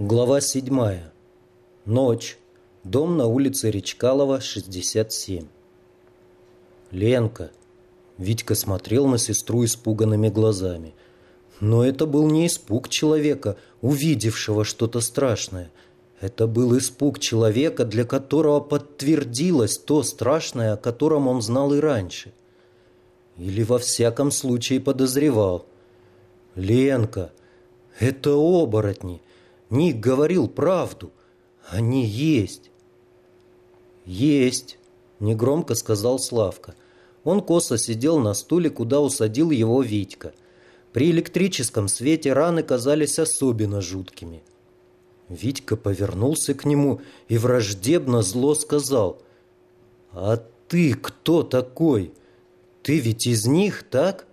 Глава 7. Ночь. Дом на улице Речкалова, 67. Ленка. Витька смотрел на сестру испуганными глазами. Но это был не испуг человека, увидевшего что-то страшное. Это был испуг человека, для которого подтвердилось то страшное, о котором он знал и раньше. Или во всяком случае подозревал. Ленка. Это оборотни. Ник говорил правду. Они есть. Есть, негромко сказал Славка. Он косо сидел на стуле, куда усадил его Витька. При электрическом свете раны казались особенно жуткими. Витька повернулся к нему и враждебно зло сказал. «А ты кто такой? Ты ведь из них, так?»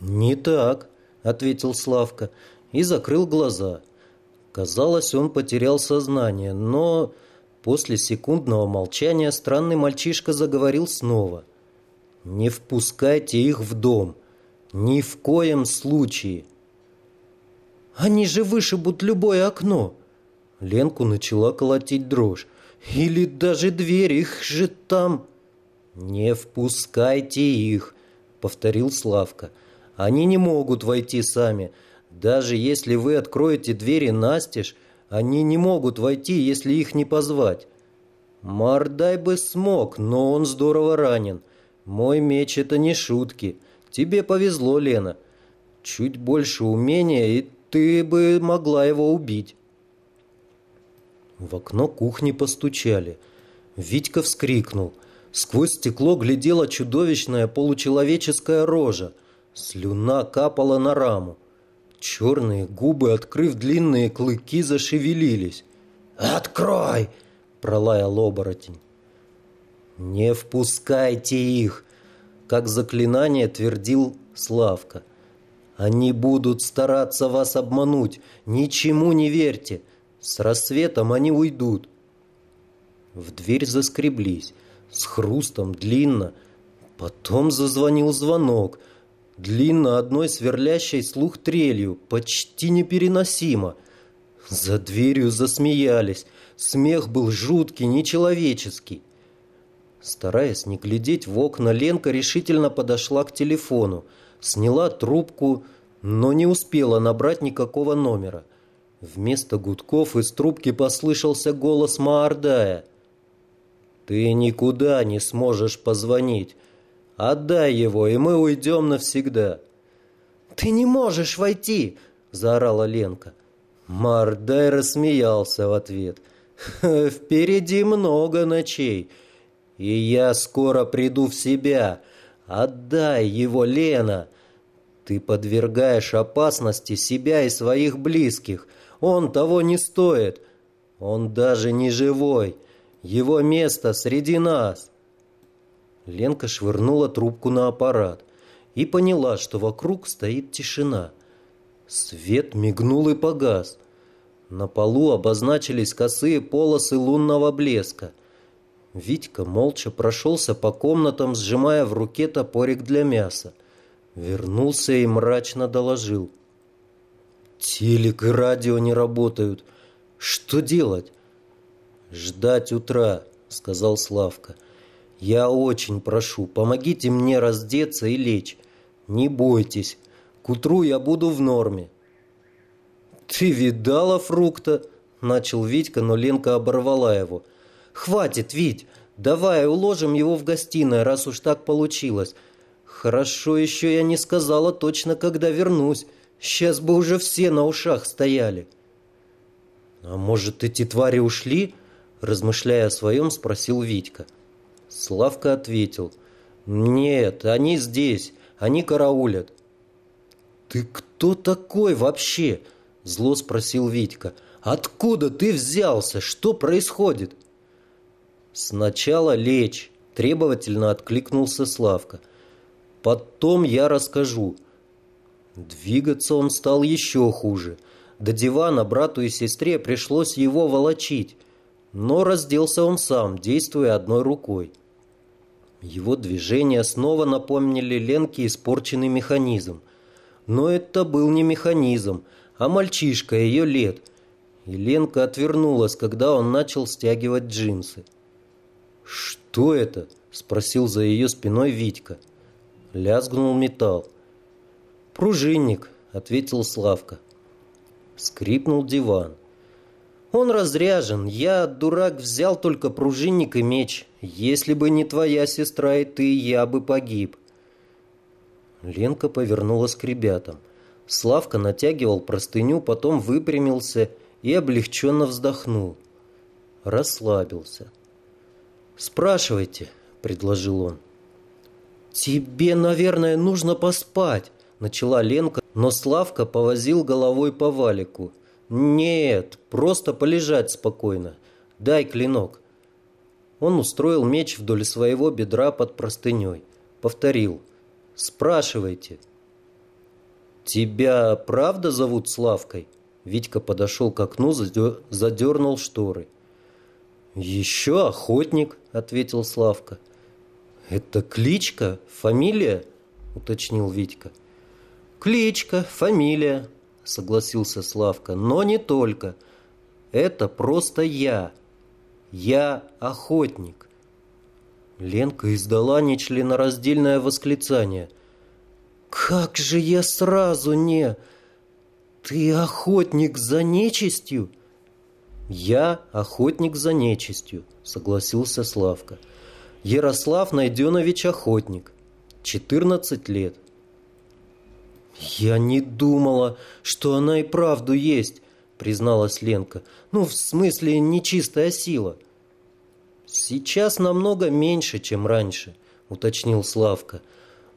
«Не так», — ответил Славка и закрыл глаза. Казалось, он потерял сознание, но после секундного молчания странный мальчишка заговорил снова. «Не впускайте их в дом. Ни в коем случае». «Они же вышибут любое окно!» Ленку начала колотить дрожь. «Или даже дверь, их же там...» «Не впускайте их!» — повторил Славка. «Они не могут войти сами. Даже если вы откроете двери настежь, они не могут войти, если их не позвать. Мардай бы смог, но он здорово ранен. Мой меч — это не шутки. Тебе повезло, Лена. Чуть больше умения, и ты бы могла его убить. В окно кухни постучали. Витька вскрикнул. Сквозь стекло глядела чудовищная получеловеческая рожа. Слюна капала на раму. Черные губы, открыв длинные клыки, зашевелились. «Открой!» – пролаял оборотень. «Не впускайте их!» – как заклинание твердил Славка. «Они будут стараться вас обмануть. Ничему не верьте. С рассветом они уйдут». В дверь заскреблись. С хрустом длинно. Потом зазвонил звонок – длинно одной сверлящей слух трелью, почти непереносимо. За дверью засмеялись. Смех был жуткий, нечеловеческий. Стараясь не глядеть в окна, Ленка решительно подошла к телефону, сняла трубку, но не успела набрать никакого номера. Вместо гудков из трубки послышался голос Маордая. «Ты никуда не сможешь позвонить. Отдай его, и мы уйдем навсегда». «Ты не можешь войти!» – заорала Ленка. Мардай рассмеялся в ответ. «Впереди много ночей, и я скоро приду в себя. Отдай его, Лена!» Ты подвергаешь опасности себя и своих близких. Он того не стоит. Он даже не живой. Его место среди нас. Ленка швырнула трубку на аппарат и поняла, что вокруг стоит тишина. Свет мигнул и погас. На полу обозначились косые полосы лунного блеска. Витька молча прошелся по комнатам, сжимая в руке топорик для мяса. Вернулся и мрачно доложил. «Телек и радио не работают. Что делать?» «Ждать утра», — сказал Славка. Я очень прошу, помогите мне раздеться и лечь. Не бойтесь, к утру я буду в норме. Ты видала фрукта? Начал Витька, но Ленка оборвала его. Хватит, Вить, давай уложим его в гостиной, раз уж так получилось. Хорошо еще я не сказала точно, когда вернусь. Сейчас бы уже все на ушах стояли. А может, эти твари ушли? Размышляя о своем, спросил Витька. Славка ответил. «Нет, они здесь, они караулят». «Ты кто такой вообще?» Зло спросил Витька. «Откуда ты взялся? Что происходит?» «Сначала лечь», требовательно откликнулся Славка. «Потом я расскажу». Двигаться он стал еще хуже. До дивана брату и сестре пришлось его волочить, но разделся он сам, действуя одной рукой. Его движения снова напомнили Ленке испорченный механизм. Но это был не механизм, а мальчишка ее лет. И Ленка отвернулась, когда он начал стягивать джинсы. «Что это?» – спросил за ее спиной Витька. Лязгнул металл. «Пружинник», – ответил Славка. Скрипнул диван. «Он разряжен. Я, дурак, взял только пружинник и меч. Если бы не твоя сестра и ты, я бы погиб». Ленка повернулась к ребятам. Славка натягивал простыню, потом выпрямился и облегченно вздохнул. Расслабился. «Спрашивайте», — предложил он. «Тебе, наверное, нужно поспать», — начала Ленка, но Славка повозил головой по валику. «Нет, просто полежать спокойно. Дай клинок». Он устроил меч вдоль своего бедра под простыней. Повторил. «Спрашивайте». «Тебя правда зовут Славкой?» Витька подошел к окну, задернул шторы. «Еще охотник», — ответил Славка. «Это кличка? Фамилия?» — уточнил Витька. «Кличка, фамилия», — согласился Славка, — «но не только. Это просто я. Я охотник». Ленка издала нечленораздельное восклицание. «Как же я сразу не...» «Ты охотник за нечистью?» «Я охотник за нечистью», — согласился Славка. «Ярослав Найденович охотник. 14 лет». «Я не думала, что она и правду есть», — призналась Ленка. «Ну, в смысле, нечистая сила». «Сейчас намного меньше, чем раньше», — уточнил Славка.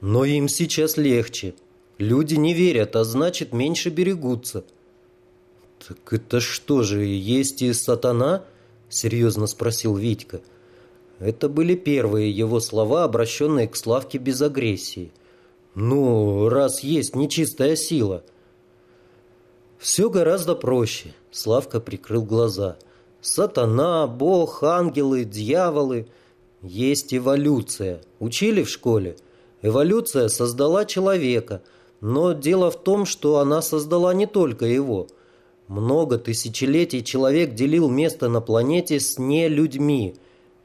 «Но им сейчас легче. Люди не верят, а значит, меньше берегутся». «Так это что же, есть и сатана?» — серьезно спросил Витька. Это были первые его слова, обращенные к Славке без агрессии. «Ну, раз есть нечистая сила». «Все гораздо проще», — Славка прикрыл глаза. «Сатана, Бог, ангелы, дьяволы. Есть эволюция. Учили в школе? Эволюция создала человека, но дело в том, что она создала не только его». Много тысячелетий человек делил место на планете с нелюдьми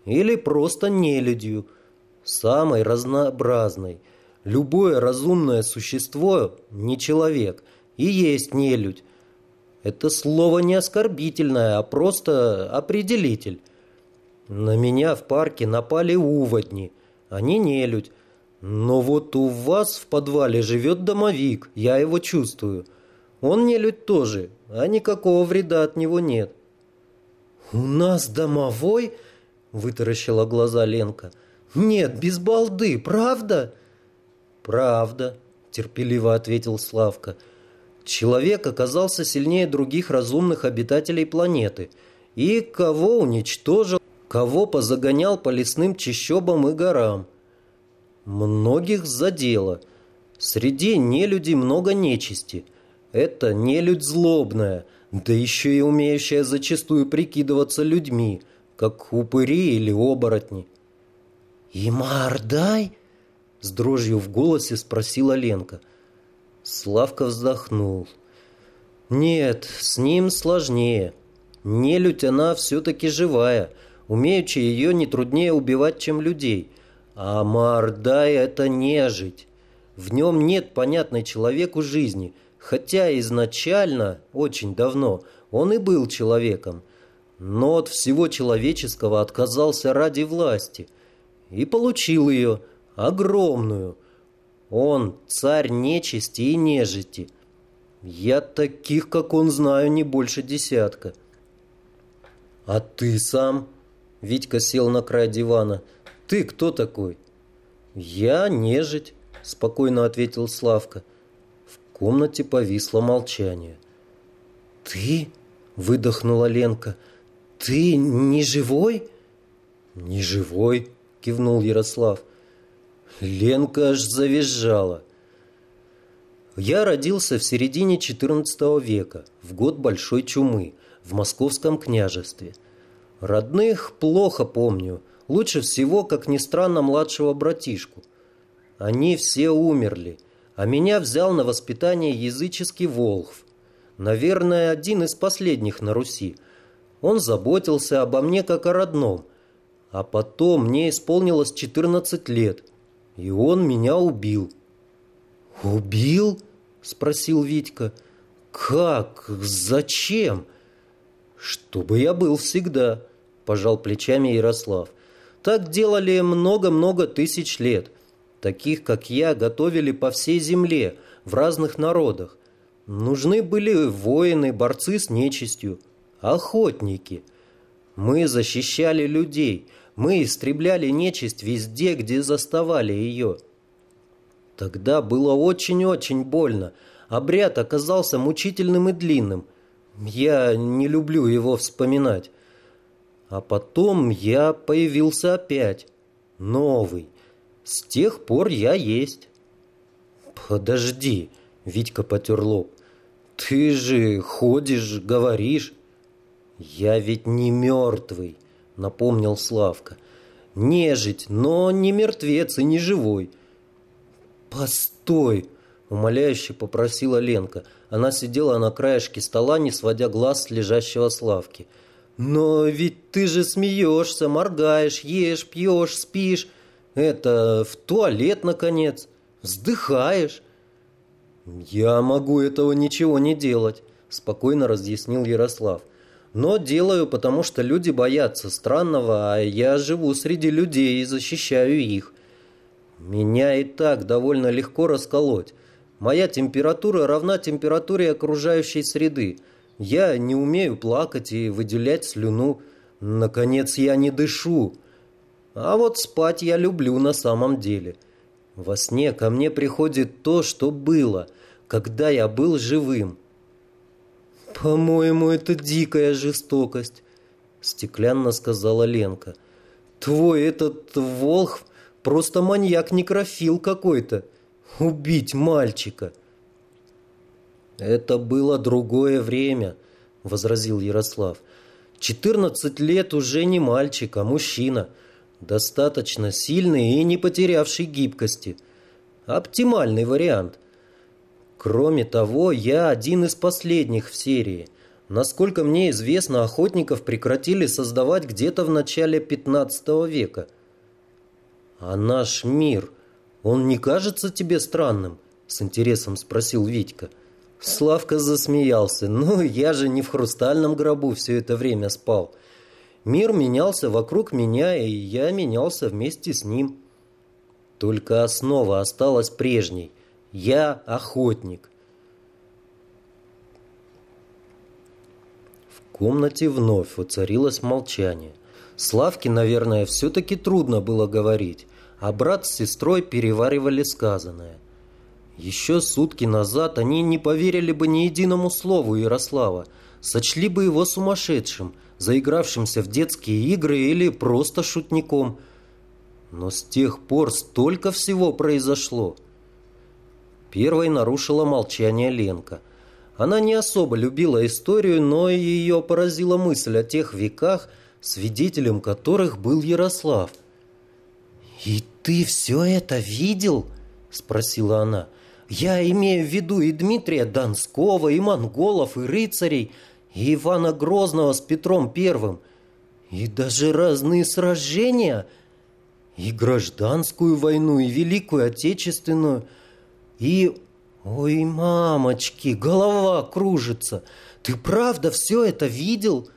или просто нелюдью, самой разнообразной. Любое разумное существо не человек и есть нелюдь. Это слово не оскорбительное, а просто определитель. На меня в парке напали уводни, они нелюдь. Но вот у вас в подвале живет домовик, я его чувствую. Он нелюдь тоже, а никакого вреда от него нет. «У нас домовой?» – вытаращила глаза Ленка. «Нет, без балды, правда?» «Правда», – терпеливо ответил Славка. «Человек оказался сильнее других разумных обитателей планеты. И кого уничтожил, кого позагонял по лесным чащобам и горам. Многих задело. Среди нелюдей много нечисти. Это не людь злобная, да еще и умеющая зачастую прикидываться людьми, как упыри или оборотни. «И Мардай?» — с дрожью в голосе спросила Ленка. Славка вздохнул. «Нет, с ним сложнее. Нелюдь она все-таки живая. Умеючи ее не труднее убивать, чем людей. А Мардай — это нежить. В нем нет понятной человеку жизни — Хотя изначально, очень давно, он и был человеком, но от всего человеческого отказался ради власти и получил ее, огромную. Он царь нечисти и нежити. Я таких, как он, знаю не больше десятка. А ты сам? Витька сел на край дивана. Ты кто такой? Я нежить, спокойно ответил Славка комнате повисло молчание. «Ты?» – выдохнула Ленка. «Ты не живой?» «Не живой», – кивнул Ярослав. Ленка аж завизжала. Я родился в середине XIV века, в год Большой Чумы, в Московском княжестве. Родных плохо помню, лучше всего, как ни странно, младшего братишку. Они все умерли – а меня взял на воспитание языческий Волхв. Наверное, один из последних на Руси. Он заботился обо мне как о родном. А потом мне исполнилось 14 лет, и он меня убил. «Убил?» – спросил Витька. «Как? Зачем?» «Чтобы я был всегда», – пожал плечами Ярослав. «Так делали много-много тысяч лет. Таких, как я, готовили по всей земле, в разных народах. Нужны были воины, борцы с нечистью, охотники. Мы защищали людей, мы истребляли нечисть везде, где заставали ее. Тогда было очень-очень больно. Обряд оказался мучительным и длинным. Я не люблю его вспоминать. А потом я появился опять. Новый. С тех пор я есть. Подожди, Витька потер лоб. Ты же ходишь, говоришь. Я ведь не мертвый, напомнил Славка. Нежить, но не мертвец и не живой. Постой, умоляюще попросила Ленка. Она сидела на краешке стола, не сводя глаз с лежащего Славки. «Но ведь ты же смеешься, моргаешь, ешь, пьешь, спишь. Это в туалет, наконец. Вздыхаешь». «Я могу этого ничего не делать», – спокойно разъяснил Ярослав. «Но делаю, потому что люди боятся странного, а я живу среди людей и защищаю их. Меня и так довольно легко расколоть. Моя температура равна температуре окружающей среды. Я не умею плакать и выделять слюну. Наконец, я не дышу. А вот спать я люблю на самом деле. Во сне ко мне приходит то, что было, когда я был живым. «По-моему, это дикая жестокость», — стеклянно сказала Ленка. «Твой этот волх просто маньяк-некрофил какой-то» убить мальчика. Это было другое время, возразил Ярослав. Четырнадцать лет уже не мальчик, а мужчина, достаточно сильный и не потерявший гибкости. Оптимальный вариант. Кроме того, я один из последних в серии. Насколько мне известно, охотников прекратили создавать где-то в начале 15 века. А наш мир – «Он не кажется тебе странным?» – с интересом спросил Витька. Славка засмеялся. «Ну, я же не в хрустальном гробу все это время спал. Мир менялся вокруг меня, и я менялся вместе с ним. Только основа осталась прежней. Я охотник». В комнате вновь воцарилось молчание. Славке, наверное, все-таки трудно было говорить а брат с сестрой переваривали сказанное. Еще сутки назад они не поверили бы ни единому слову Ярослава, сочли бы его сумасшедшим, заигравшимся в детские игры или просто шутником. Но с тех пор столько всего произошло. Первой нарушила молчание Ленка. Она не особо любила историю, но ее поразила мысль о тех веках, свидетелем которых был Ярослав. «И ты все это видел?» – спросила она. «Я имею в виду и Дмитрия Донского, и монголов, и рыцарей, и Ивана Грозного с Петром Первым, и даже разные сражения, и гражданскую войну, и Великую Отечественную, и... Ой, мамочки, голова кружится! Ты правда все это видел?»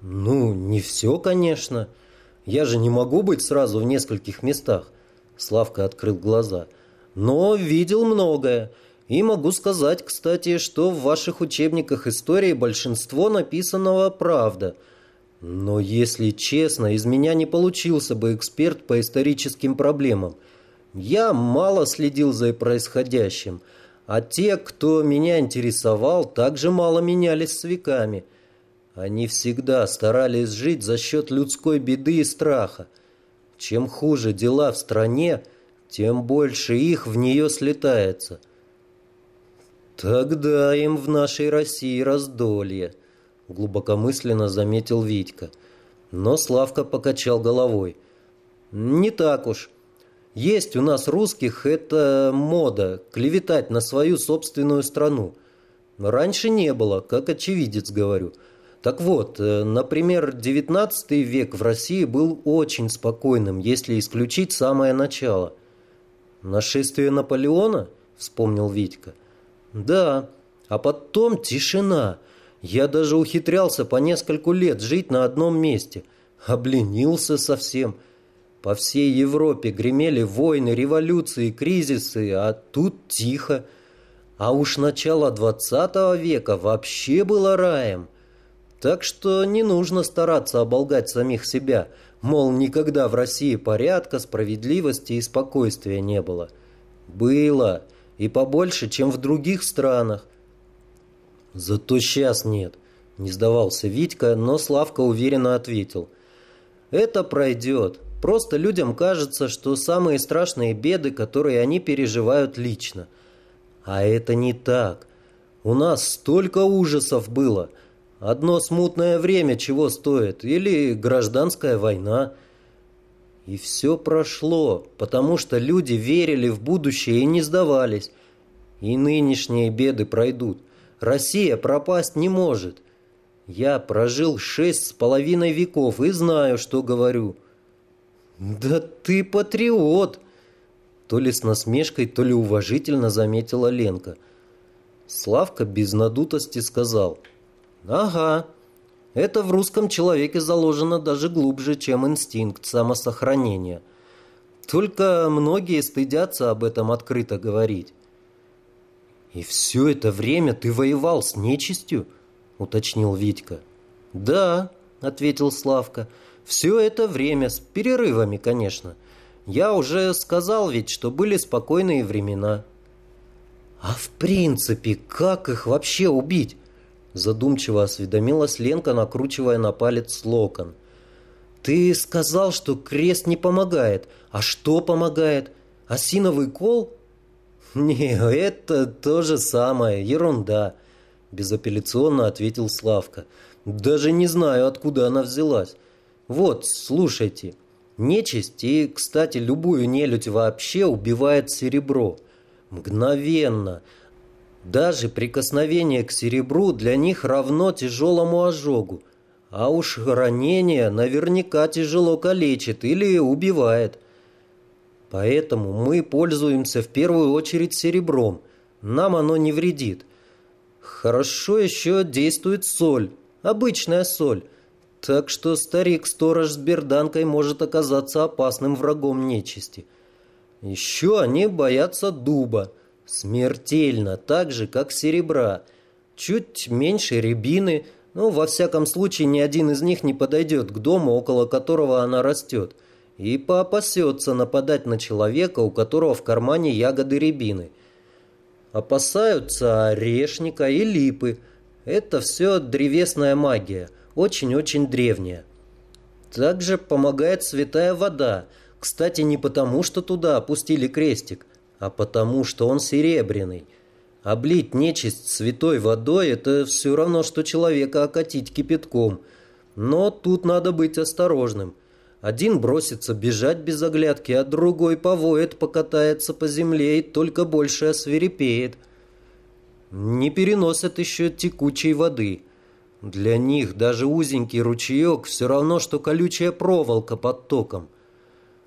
«Ну, не все, конечно». Я же не могу быть сразу в нескольких местах. Славка открыл глаза. Но видел многое. И могу сказать, кстати, что в ваших учебниках истории большинство написанного правда. Но, если честно, из меня не получился бы эксперт по историческим проблемам. Я мало следил за происходящим, а те, кто меня интересовал, также мало менялись с веками – они всегда старались жить за счет людской беды и страха. Чем хуже дела в стране, тем больше их в нее слетается. Тогда им в нашей России раздолье, глубокомысленно заметил Витька. Но Славка покачал головой. Не так уж. Есть у нас русских это мода клеветать на свою собственную страну. Раньше не было, как очевидец говорю. Так вот, э, например, XIX век в России был очень спокойным, если исключить самое начало. «Нашествие Наполеона?» – вспомнил Витька. «Да, а потом тишина. Я даже ухитрялся по нескольку лет жить на одном месте. Обленился совсем. По всей Европе гремели войны, революции, кризисы, а тут тихо. А уж начало двадцатого века вообще было раем. Так что не нужно стараться оболгать самих себя, мол, никогда в России порядка, справедливости и спокойствия не было. Было, и побольше, чем в других странах. Зато сейчас нет, не сдавался Витька, но Славка уверенно ответил. Это пройдет. Просто людям кажется, что самые страшные беды, которые они переживают лично – а это не так. У нас столько ужасов было. Одно смутное время чего стоит, или гражданская война. И все прошло, потому что люди верили в будущее и не сдавались. И нынешние беды пройдут. Россия пропасть не может. Я прожил шесть с половиной веков и знаю, что говорю. «Да ты патриот!» То ли с насмешкой, то ли уважительно заметила Ленка. Славка без надутости сказал. «Ага, это в русском человеке заложено даже глубже, чем инстинкт самосохранения. Только многие стыдятся об этом открыто говорить». «И все это время ты воевал с нечистью?» — уточнил Витька. «Да», — ответил Славка, — «все это время, с перерывами, конечно». Я уже сказал ведь, что были спокойные времена. А в принципе, как их вообще убить? Задумчиво осведомилась Ленка, накручивая на палец локон. Ты сказал, что крест не помогает. А что помогает? Осиновый кол? Не, это то же самое, ерунда, безапелляционно ответил Славка. Даже не знаю, откуда она взялась. Вот, слушайте. Нечисть и, кстати, любую нелюдь вообще убивает серебро. Мгновенно. Даже прикосновение к серебру для них равно тяжелому ожогу. А уж ранение наверняка тяжело калечит или убивает. Поэтому мы пользуемся в первую очередь серебром. Нам оно не вредит. Хорошо еще действует соль, обычная соль. Так что старик-сторож с берданкой может оказаться опасным врагом нечисти. Еще они боятся дуба. Смертельно, так же, как серебра. Чуть меньше рябины, но во всяком случае ни один из них не подойдет к дому, около которого она растет, и поопасется нападать на человека, у которого в кармане ягоды рябины. Опасаются орешника и липы. Это все древесная магия – очень-очень древняя. Также помогает святая вода. Кстати, не потому, что туда опустили крестик, а потому, что он серебряный. Облить нечисть святой водой – это все равно, что человека окатить кипятком. Но тут надо быть осторожным. Один бросится бежать без оглядки, а другой повоет, покатается по земле и только больше освирепеет. Не переносят еще текучей воды – для них даже узенький ручеек все равно, что колючая проволока под током.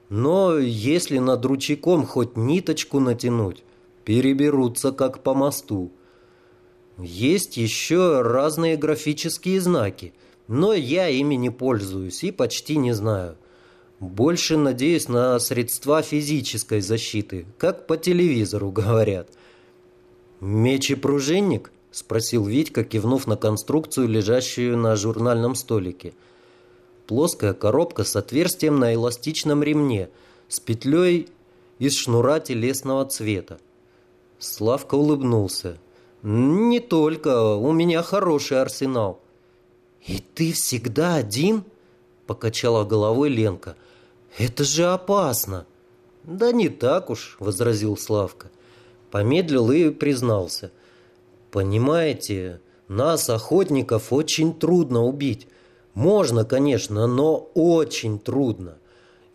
Но если над ручейком хоть ниточку натянуть, переберутся как по мосту. Есть еще разные графические знаки, но я ими не пользуюсь и почти не знаю. Больше надеюсь на средства физической защиты, как по телевизору говорят. Меч и пружинник – спросил Витька, кивнув на конструкцию, лежащую на журнальном столике. Плоская коробка с отверстием на эластичном ремне, с петлей из шнура телесного цвета. Славка улыбнулся. «Не только, у меня хороший арсенал». «И ты всегда один?» – покачала головой Ленка. «Это же опасно!» «Да не так уж», – возразил Славка. Помедлил и признался. Понимаете, нас, охотников, очень трудно убить. Можно, конечно, но очень трудно.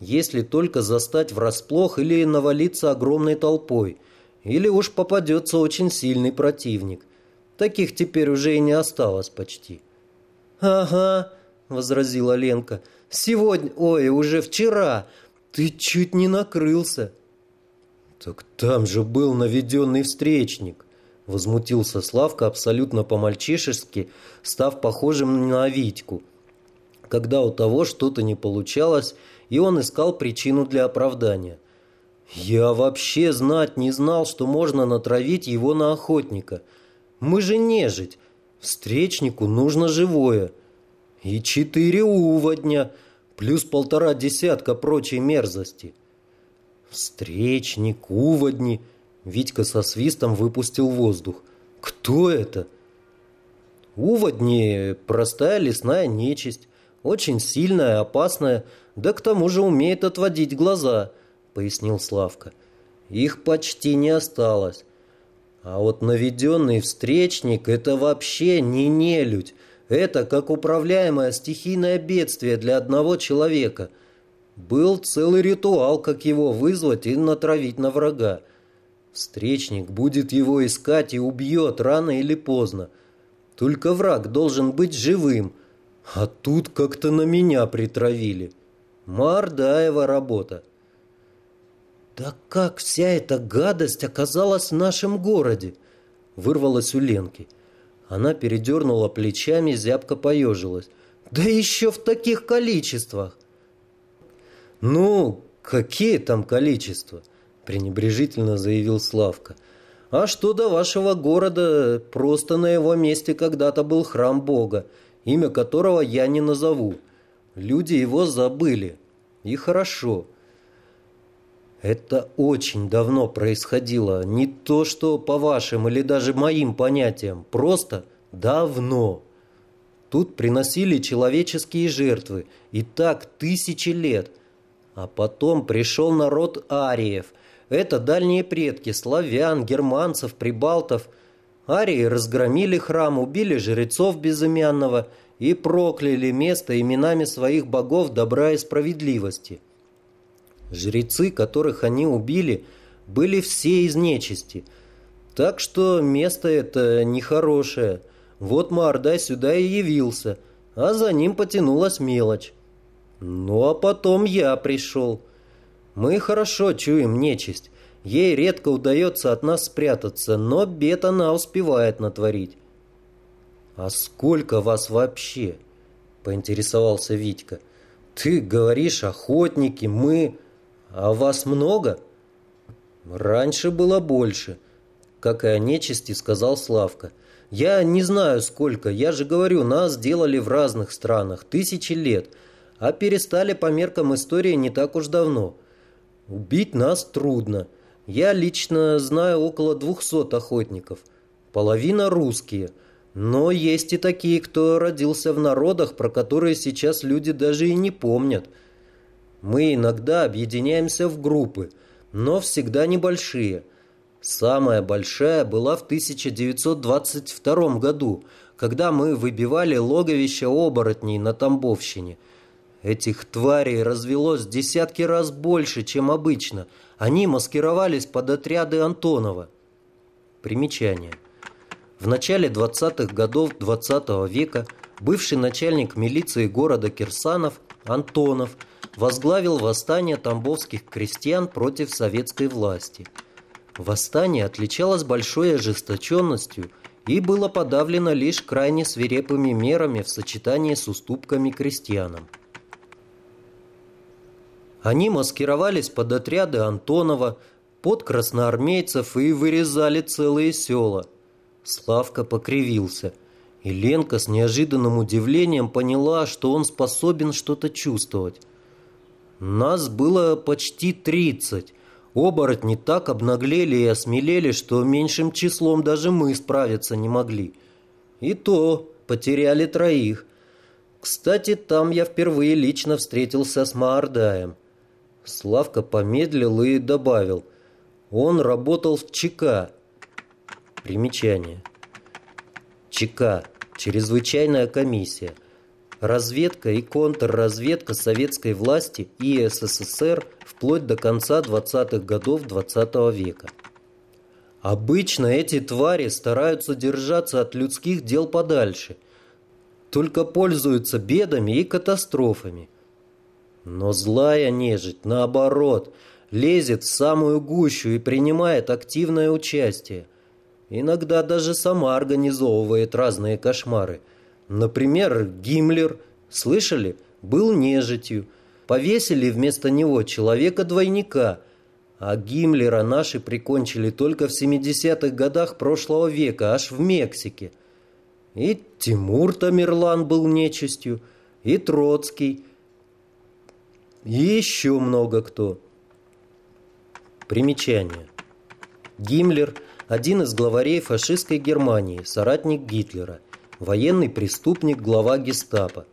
Если только застать врасплох или навалиться огромной толпой. Или уж попадется очень сильный противник. Таких теперь уже и не осталось почти. «Ага», — возразила Ленка, — «сегодня, ой, уже вчера, ты чуть не накрылся». «Так там же был наведенный встречник», — возмутился Славка абсолютно по-мальчишески, став похожим на Витьку. Когда у того что-то не получалось, и он искал причину для оправдания. «Я вообще знать не знал, что можно натравить его на охотника. Мы же нежить. Встречнику нужно живое. И четыре уводня, плюс полтора десятка прочей мерзости». Встречник, уводни. Витька со свистом выпустил воздух. Кто это? Уводни – простая лесная нечисть. Очень сильная, опасная, да к тому же умеет отводить глаза, пояснил Славка. Их почти не осталось. А вот наведенный встречник – это вообще не нелюдь. Это как управляемое стихийное бедствие для одного человека – был целый ритуал, как его вызвать и натравить на врага. Встречник будет его искать и убьет рано или поздно. Только враг должен быть живым. А тут как-то на меня притравили. Мардаева работа. «Да как вся эта гадость оказалась в нашем городе?» Вырвалась у Ленки. Она передернула плечами, зябко поежилась. «Да еще в таких количествах!» «Ну, какие там количества?» – пренебрежительно заявил Славка. «А что до вашего города, просто на его месте когда-то был храм Бога, имя которого я не назову. Люди его забыли. И хорошо». Это очень давно происходило, не то что по вашим или даже моим понятиям, просто давно. Тут приносили человеческие жертвы, и так тысячи лет – а потом пришел народ ариев. Это дальние предки славян, германцев, прибалтов. Арии разгромили храм, убили жрецов безымянного и прокляли место именами своих богов добра и справедливости. Жрецы, которых они убили, были все из нечисти. Так что место это нехорошее. Вот Мордай сюда и явился, а за ним потянулась мелочь. Ну, а потом я пришел. Мы хорошо чуем нечисть. Ей редко удается от нас спрятаться, но бед она успевает натворить. «А сколько вас вообще?» – поинтересовался Витька. «Ты говоришь, охотники, мы... А вас много?» «Раньше было больше», – как и о нечисти сказал Славка. «Я не знаю, сколько. Я же говорю, нас делали в разных странах, тысячи лет а перестали по меркам истории не так уж давно. Убить нас трудно. Я лично знаю около двухсот охотников. Половина русские. Но есть и такие, кто родился в народах, про которые сейчас люди даже и не помнят. Мы иногда объединяемся в группы, но всегда небольшие. Самая большая была в 1922 году, когда мы выбивали логовище оборотней на Тамбовщине – Этих тварей развелось десятки раз больше, чем обычно. Они маскировались под отряды Антонова. Примечание. В начале 20-х годов 20 -го века бывший начальник милиции города Кирсанов Антонов возглавил восстание тамбовских крестьян против советской власти. Восстание отличалось большой ожесточенностью и было подавлено лишь крайне свирепыми мерами в сочетании с уступками крестьянам. Они маскировались под отряды Антонова, под красноармейцев и вырезали целые села. Славка покривился, и Ленка с неожиданным удивлением поняла, что он способен что-то чувствовать. Нас было почти тридцать. Оборотни так обнаглели и осмелели, что меньшим числом даже мы справиться не могли. И то потеряли троих. Кстати, там я впервые лично встретился с Маордаем. Славка помедлил и добавил. Он работал в ЧК. Примечание. ЧК. Чрезвычайная комиссия. Разведка и контрразведка советской власти и СССР вплоть до конца 20-х годов 20 -го века. Обычно эти твари стараются держаться от людских дел подальше, только пользуются бедами и катастрофами. Но злая нежить, наоборот, лезет в самую гущу и принимает активное участие. Иногда даже сама организовывает разные кошмары. Например, Гиммлер, слышали, был нежитью. Повесили вместо него человека-двойника, а Гиммлера наши прикончили только в 70-х годах прошлого века, аж в Мексике. И Тимур Тамерлан был нечистью, и Троцкий, еще много кто. Примечание. Гиммлер – один из главарей фашистской Германии, соратник Гитлера, военный преступник, глава гестапо.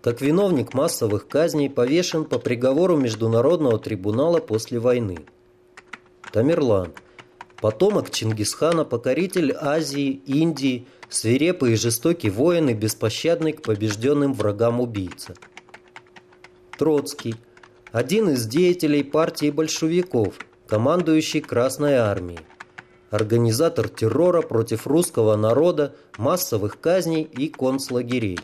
Как виновник массовых казней повешен по приговору Международного трибунала после войны. Тамерлан – потомок Чингисхана, покоритель Азии, Индии, свирепый и жестокий воин и беспощадный к побежденным врагам убийца. Троцкий – один из деятелей партии большевиков – командующий Красной Армией, организатор террора против русского народа, массовых казней и концлагерей.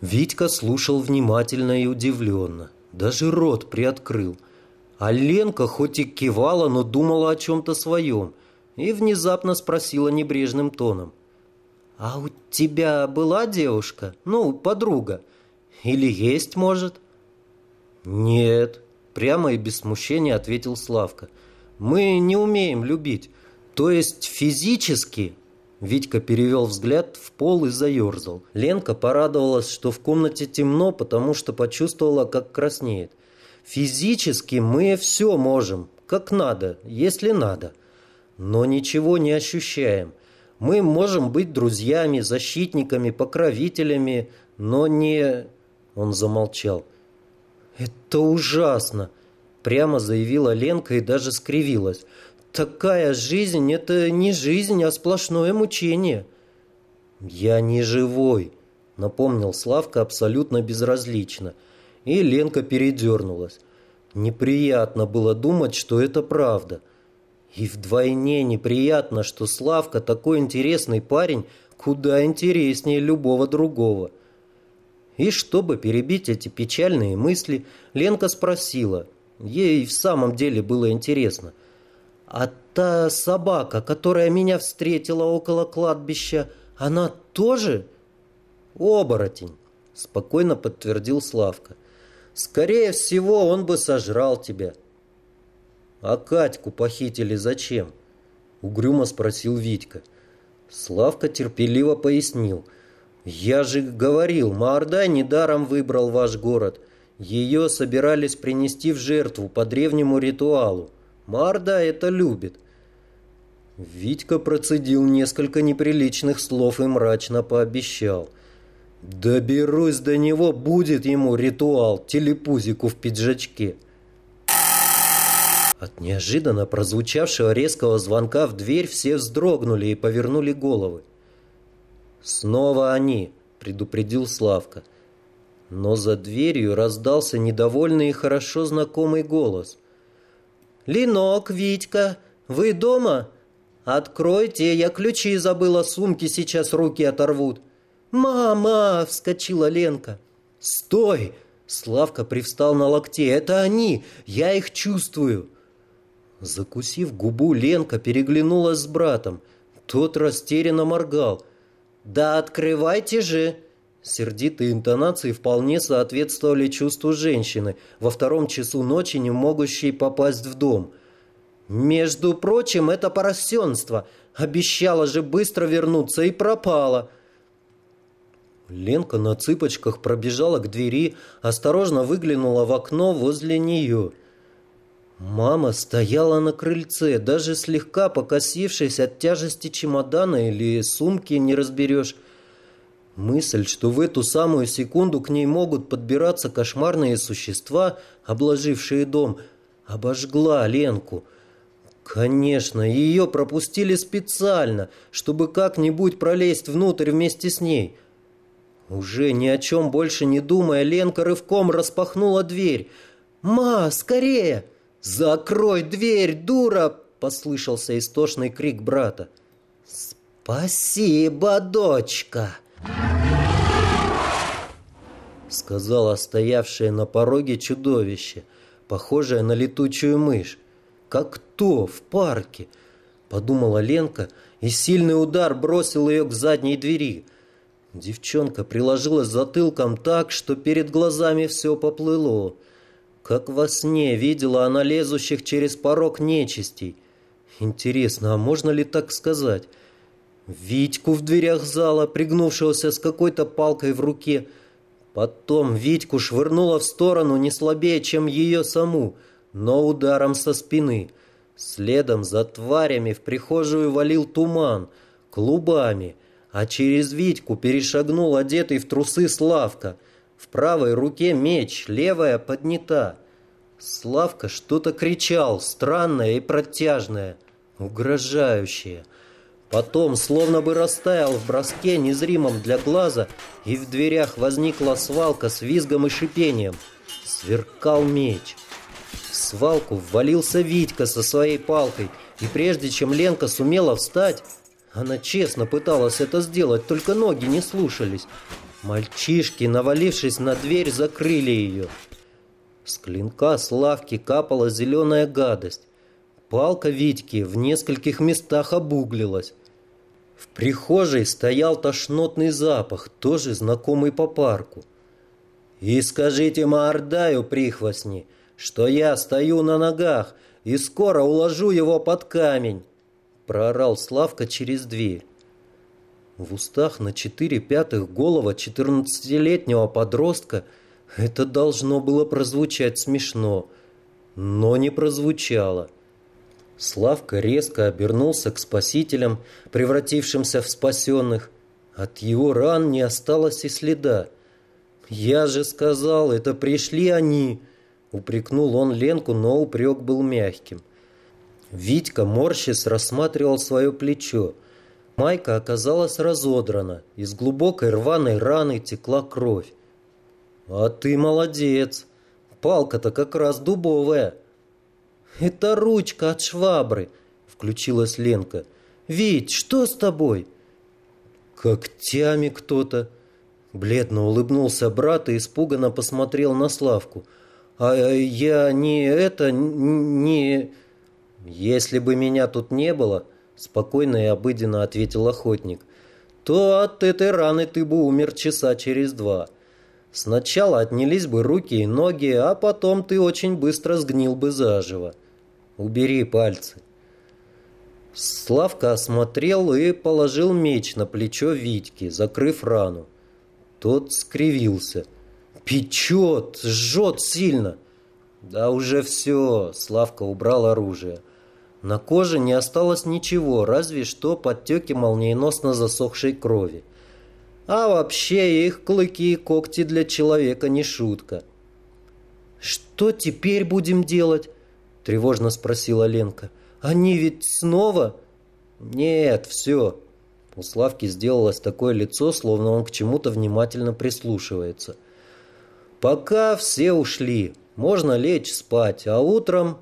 Витька слушал внимательно и удивленно, даже рот приоткрыл. А Ленка хоть и кивала, но думала о чем-то своем и внезапно спросила небрежным тоном. «А у тебя была девушка? Ну, подруга? Или есть, может?» «Нет», Прямо и без смущения ответил Славка. «Мы не умеем любить. То есть физически...» Витька перевел взгляд в пол и заерзал. Ленка порадовалась, что в комнате темно, потому что почувствовала, как краснеет. «Физически мы все можем, как надо, если надо. Но ничего не ощущаем. Мы можем быть друзьями, защитниками, покровителями, но не...» Он замолчал. «Это ужасно!» – прямо заявила Ленка и даже скривилась. «Такая жизнь – это не жизнь, а сплошное мучение». «Я не живой», – напомнил Славка абсолютно безразлично. И Ленка передернулась. Неприятно было думать, что это правда. И вдвойне неприятно, что Славка такой интересный парень, куда интереснее любого другого – и чтобы перебить эти печальные мысли, Ленка спросила. Ей в самом деле было интересно. «А та собака, которая меня встретила около кладбища, она тоже?» «Оборотень», — спокойно подтвердил Славка. «Скорее всего, он бы сожрал тебя». «А Катьку похитили зачем?» — угрюмо спросил Витька. Славка терпеливо пояснил — «Я же говорил, Маордай недаром выбрал ваш город. Ее собирались принести в жертву по древнему ритуалу. Маордай это любит». Витька процедил несколько неприличных слов и мрачно пообещал. «Доберусь до него, будет ему ритуал, телепузику в пиджачке». От неожиданно прозвучавшего резкого звонка в дверь все вздрогнули и повернули головы. «Снова они!» – предупредил Славка. Но за дверью раздался недовольный и хорошо знакомый голос. «Ленок, Витька, вы дома? Откройте, я ключи забыла, сумки сейчас руки оторвут». «Мама!» – вскочила Ленка. «Стой!» – Славка привстал на локте. «Это они! Я их чувствую!» Закусив губу, Ленка переглянулась с братом. Тот растерянно моргал – «Да открывайте же!» Сердитые интонации вполне соответствовали чувству женщины, во втором часу ночи не могущей попасть в дом. «Между прочим, это поросенство. Обещала же быстро вернуться и пропала». Ленка на цыпочках пробежала к двери, осторожно выглянула в окно возле нее – Мама стояла на крыльце, даже слегка покосившись от тяжести чемодана или сумки не разберешь. Мысль, что в эту самую секунду к ней могут подбираться кошмарные существа, обложившие дом, обожгла Ленку. Конечно, ее пропустили специально, чтобы как-нибудь пролезть внутрь вместе с ней. Уже ни о чем больше не думая, Ленка рывком распахнула дверь. «Ма, скорее!» «Закрой дверь, дура!» – послышался истошный крик брата. «Спасибо, дочка!» Сказала стоявшее на пороге чудовище, похожее на летучую мышь. «Как то в парке!» – подумала Ленка, и сильный удар бросил ее к задней двери. Девчонка приложилась затылком так, что перед глазами все поплыло. Как во сне видела она лезущих через порог нечистей. Интересно, а можно ли так сказать? Витьку в дверях зала, пригнувшегося с какой-то палкой в руке. Потом Витьку швырнула в сторону не слабее, чем ее саму, но ударом со спины. Следом за тварями в прихожую валил туман, клубами, а через Витьку перешагнул одетый в трусы Славка. В правой руке меч, левая поднята. Славка что-то кричал, странное и протяжное, угрожающее. Потом, словно бы растаял в броске, незримом для глаза, и в дверях возникла свалка с визгом и шипением. Сверкал меч. В свалку ввалился Витька со своей палкой, и прежде чем Ленка сумела встать, она честно пыталась это сделать, только ноги не слушались. Мальчишки, навалившись на дверь, закрыли ее. С клинка Славки капала зеленая гадость. Палка Витьки в нескольких местах обуглилась. В прихожей стоял тошнотный запах, тоже знакомый по парку. «И скажите Маордаю, прихвостни, что я стою на ногах и скоро уложу его под камень!» проорал Славка через дверь. В устах на четыре пятых голова четырнадцатилетнего подростка это должно было прозвучать смешно, но не прозвучало – Славка резко обернулся к спасителям, превратившимся в спасенных. От его ран не осталось и следа. «Я же сказал, это пришли они!» Упрекнул он Ленку, но упрек был мягким. Витька, морщис, рассматривал свое плечо. Майка оказалась разодрана. Из глубокой рваной раны текла кровь. «А ты молодец! Палка-то как раз дубовая!» «Это ручка от швабры», — включилась Ленка. «Вить, что с тобой?» «Когтями кто-то». Бледно улыбнулся брат и испуганно посмотрел на Славку. «А я не это, не...» «Если бы меня тут не было», — спокойно и обыденно ответил охотник, «то от этой раны ты бы умер часа через два. Сначала отнялись бы руки и ноги, а потом ты очень быстро сгнил бы заживо. Убери пальцы. Славка осмотрел и положил меч на плечо Витьки, закрыв рану. Тот скривился. «Печет! Жжет сильно!» «Да уже все!» Славка убрал оружие. На коже не осталось ничего, разве что подтеки молниеносно засохшей крови. А вообще их клыки и когти для человека не шутка. «Что теперь будем делать?» – тревожно спросила Ленка. «Они ведь снова...» «Нет, все». У Славки сделалось такое лицо, словно он к чему-то внимательно прислушивается. «Пока все ушли. Можно лечь спать, а утром...»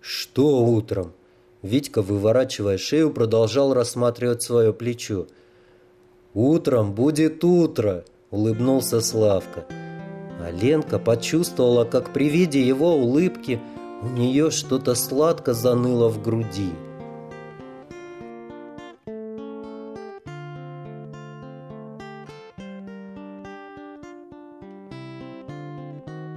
«Что утром?» Витька, выворачивая шею, продолжал рассматривать свое плечо. «Утром будет утро!» – улыбнулся Славка. А Ленка почувствовала, как при виде его улыбки – у нее что-то сладко заныло в груди.